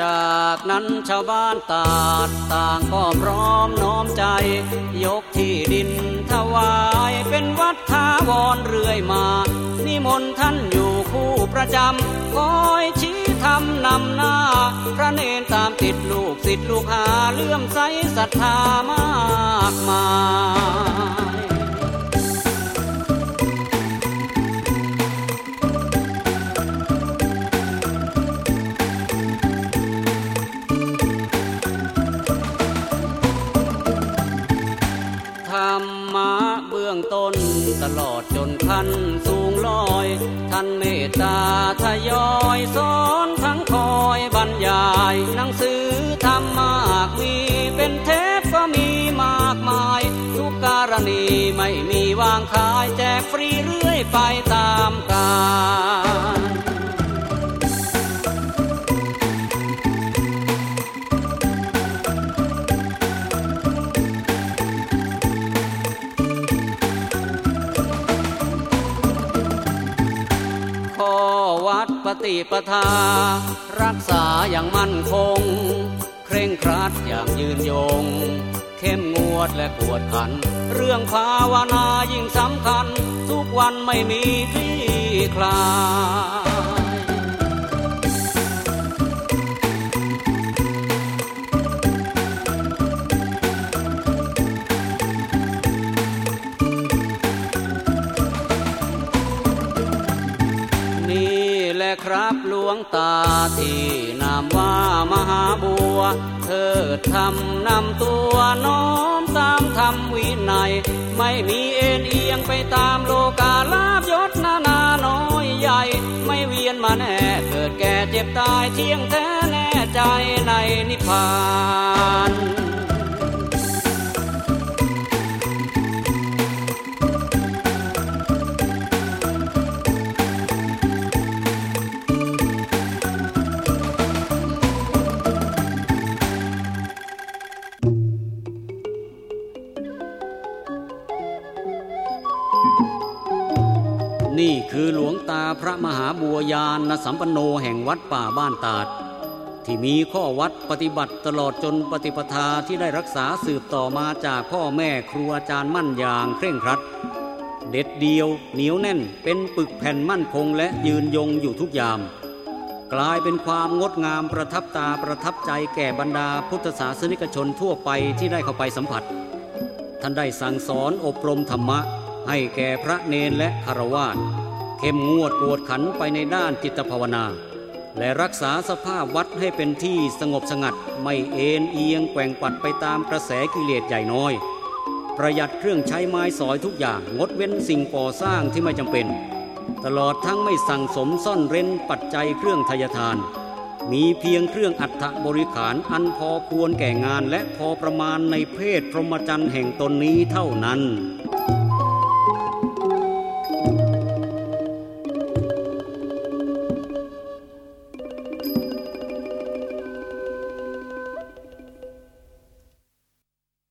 จากนั้นชาวบ้านตาดต่างก็พร้อมน้อมใจ ยกที่ดินถวายเป็นวัดทาวรเรื่อยมา นิมนต์ท่านอยู่คู่ประจำคอยชี้ทำนำหน้า พระเนนตามติดลูกศิษย์ลูกหาเลื่อมใสศรัทธามากมาย รรมะเบื้องต้นตลอดจนขั้นสูงลอย ท่านเมตตาทยอยสอนทั้งคอยบรรยาย หนังสือธรรมากมีเป็นเทปก็มีมากมาย ทุกการณีไม่มีวางขายแจกฟรีเรื่อยไปตามกาล พ่อวัดปฏิปทา รักษาอย่างมั่นคง เคร่งครัดอย่างยืนยง เข้มงวดและกวดขัน เรื่องภาวนายิ่งสำคัญ ทุกวันไม่มีที่คลา แหละครับหลวงตาที่นามว่ามหาบัว เธอทำนำตัวน้อมตามธรรมวินัย ไม่มีเอ็นเอียงไปตามโลกาลาบยศนานาน้อยใหญ่ ไม่เวียนมาแน่ เกิดแก่เจ็บตายเที่ยงแท้แน่ใจในนิพพาน นี่คือหลวงตาพระมหาบัวยานนสัมปันโนแห่งวัดป่าบ้านตาด ที่มีข้อวัดปฏิบัติตลอดจนปฏิปทาที่ได้รักษาสืบต่อมาจากพ่อแม่ครูอาจารย์มั่นอย่างเคร่งครัด เด็ดเดียวเหนียวแน่นเป็นปึกแผ่นมั่นคงและยืนยงอยู่ทุกยาม กลายเป็นความงดงามประทับตาประทับใจแก่บรรดาพุทธศาสนิกชนทั่วไปที่ได้เข้าไปสัมผัส ท่านได้สั่งสอนอบรมธรรมะ ให้แก่พระเนนและคารวาสเข้มงวดกวดขันไปในด้านจิตภาวนา และรักษาสภาพวัดให้เป็นที่สงบสงัดไม่เอ็นเอียงแกว่งปัดไปตามกระแสกิเลสใหญ่น้อย ประหยัดเครื่องใช้ไม้สอยทุกอย่างงดเว้นสิ่งก่อสร้างที่ไม่จำเป็น ตลอดทั้งไม่สั่งสมซ่อนเร้นปัจจัยเครื่องทยทาน มีเพียงเครื่องอัฐบริขารอันพอควรแก่งานและพอประมาณในเพศพรหมจรรย์แห่งตนนี้เท่านั้น